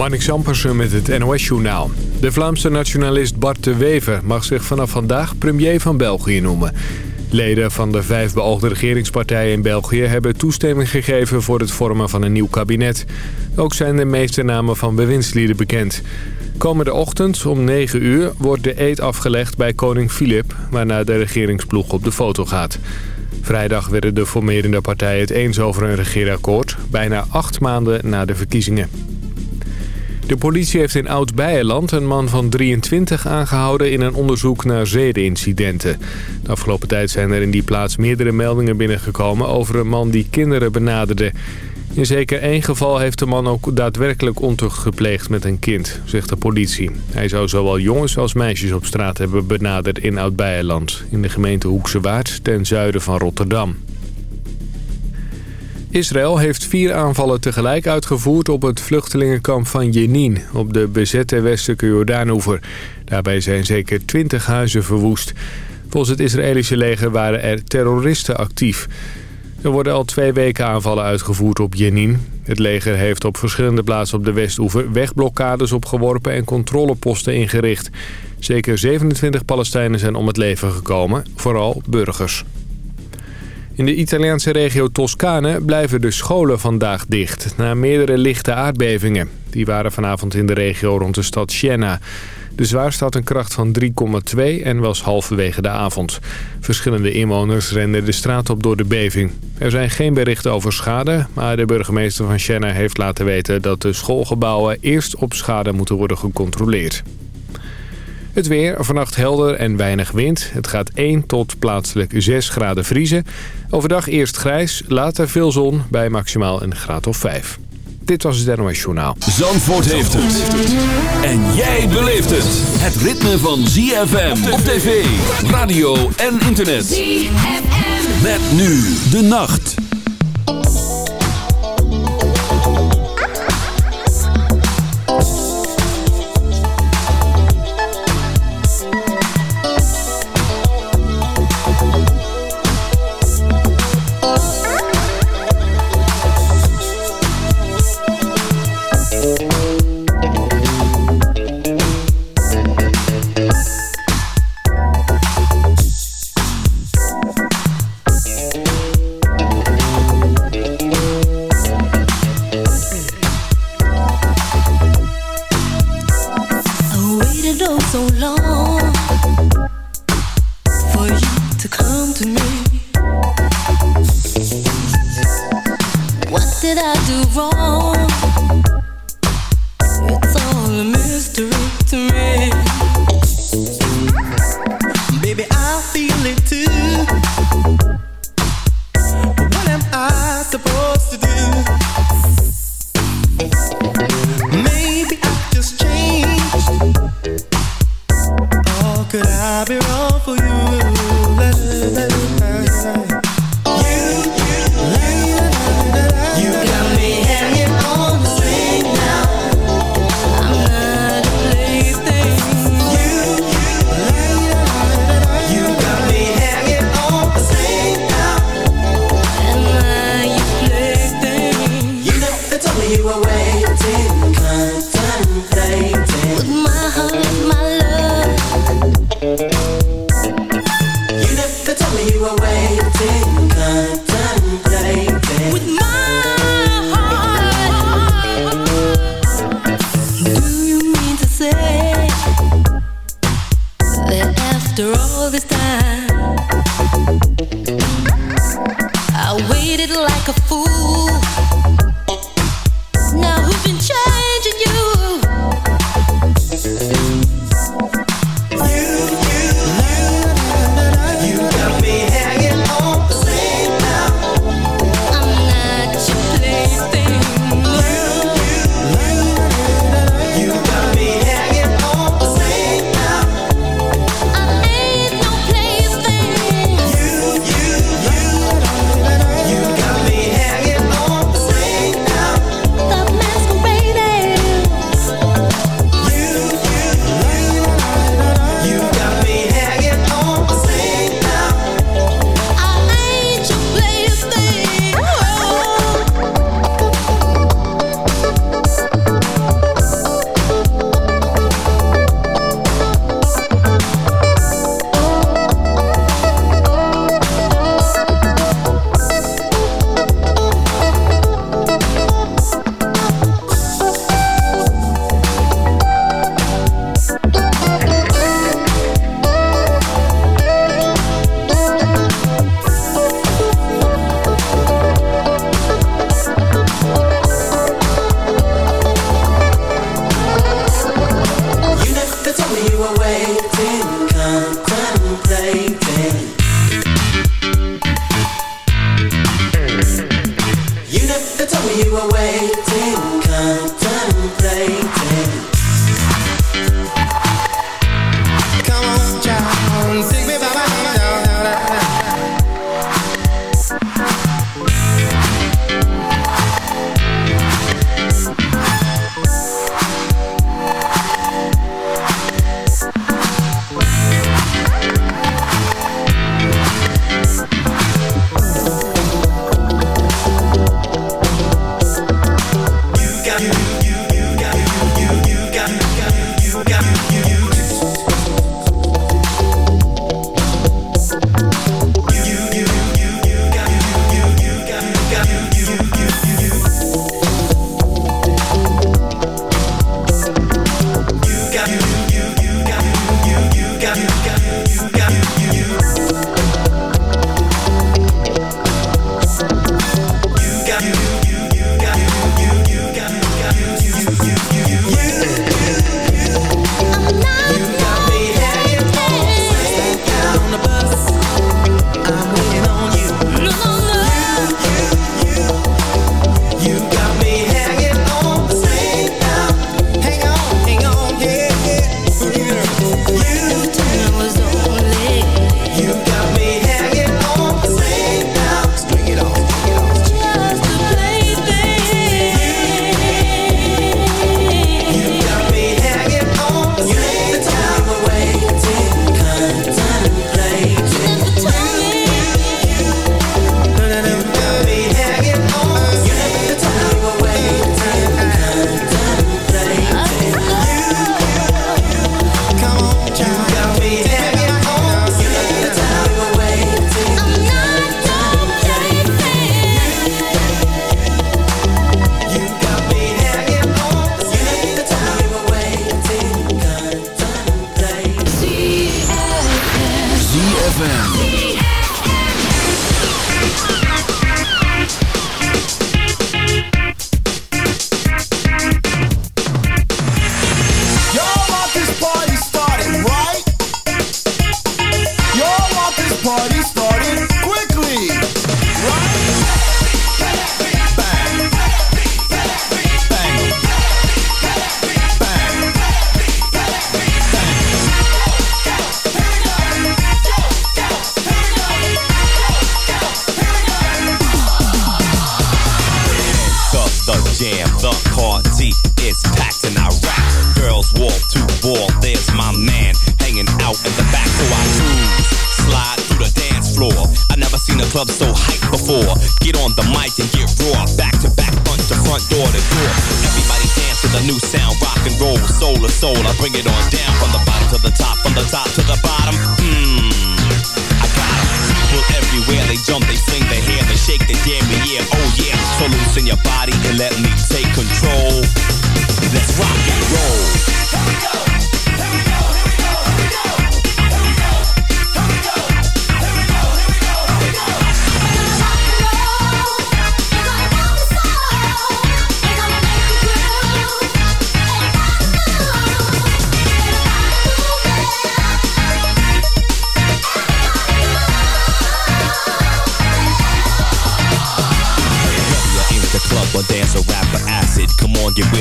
Marnik Sampersen met het NOS-journaal. De Vlaamse nationalist Bart de Wever mag zich vanaf vandaag premier van België noemen. Leden van de vijf beoogde regeringspartijen in België hebben toestemming gegeven voor het vormen van een nieuw kabinet. Ook zijn de meeste namen van bewindslieden bekend. Komende ochtend om 9 uur wordt de eed afgelegd bij koning Filip... waarna de regeringsploeg op de foto gaat. Vrijdag werden de formerende partijen het eens over een regeerakkoord... bijna acht maanden na de verkiezingen. De politie heeft in Oud-Beijerland een man van 23 aangehouden in een onderzoek naar zedenincidenten. De afgelopen tijd zijn er in die plaats meerdere meldingen binnengekomen over een man die kinderen benaderde. In zeker één geval heeft de man ook daadwerkelijk ontucht gepleegd met een kind, zegt de politie. Hij zou zowel jongens als meisjes op straat hebben benaderd in Oud-Beijerland, in de gemeente Hoekse Waard ten zuiden van Rotterdam. Israël heeft vier aanvallen tegelijk uitgevoerd op het vluchtelingenkamp van Jenin... op de bezette westelijke Jordaanoever. Daarbij zijn zeker twintig huizen verwoest. Volgens het Israëlische leger waren er terroristen actief. Er worden al twee weken aanvallen uitgevoerd op Jenin. Het leger heeft op verschillende plaatsen op de Westoever wegblokkades opgeworpen en controleposten ingericht. Zeker 27 Palestijnen zijn om het leven gekomen, vooral burgers. In de Italiaanse regio Toscane blijven de scholen vandaag dicht... na meerdere lichte aardbevingen. Die waren vanavond in de regio rond de stad Siena. De zwaarste had een kracht van 3,2 en was halverwege de avond. Verschillende inwoners renden de straat op door de beving. Er zijn geen berichten over schade... maar de burgemeester van Siena heeft laten weten... dat de schoolgebouwen eerst op schade moeten worden gecontroleerd. Het weer, vannacht helder en weinig wind. Het gaat 1 tot plaatselijk 6 graden vriezen. Overdag eerst grijs, later veel zon bij maximaal een graad of 5. Dit was het NOS Journaal. Zandvoort heeft het. En jij beleeft het. Het ritme van ZFM op tv, radio en internet. ZFM. Met nu de nacht. You were waiting. day.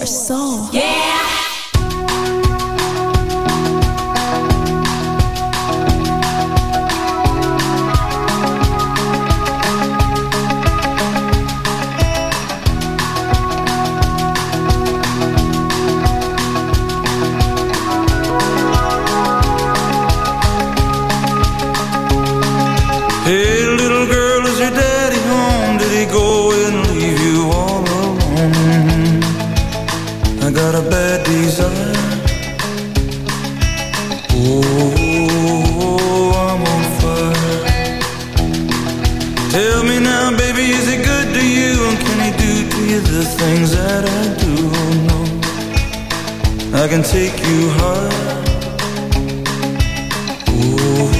Your soul. things that I do know I can take you high Ooh.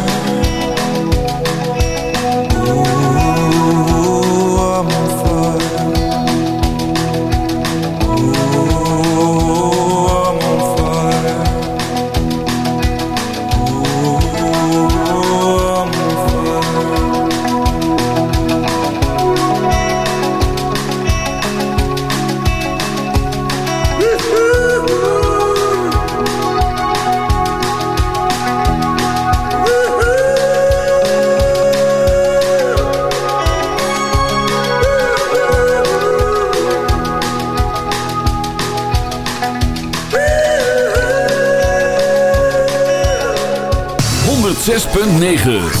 106.9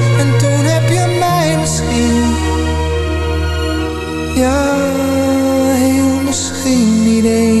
Ja, heel misschien niet eens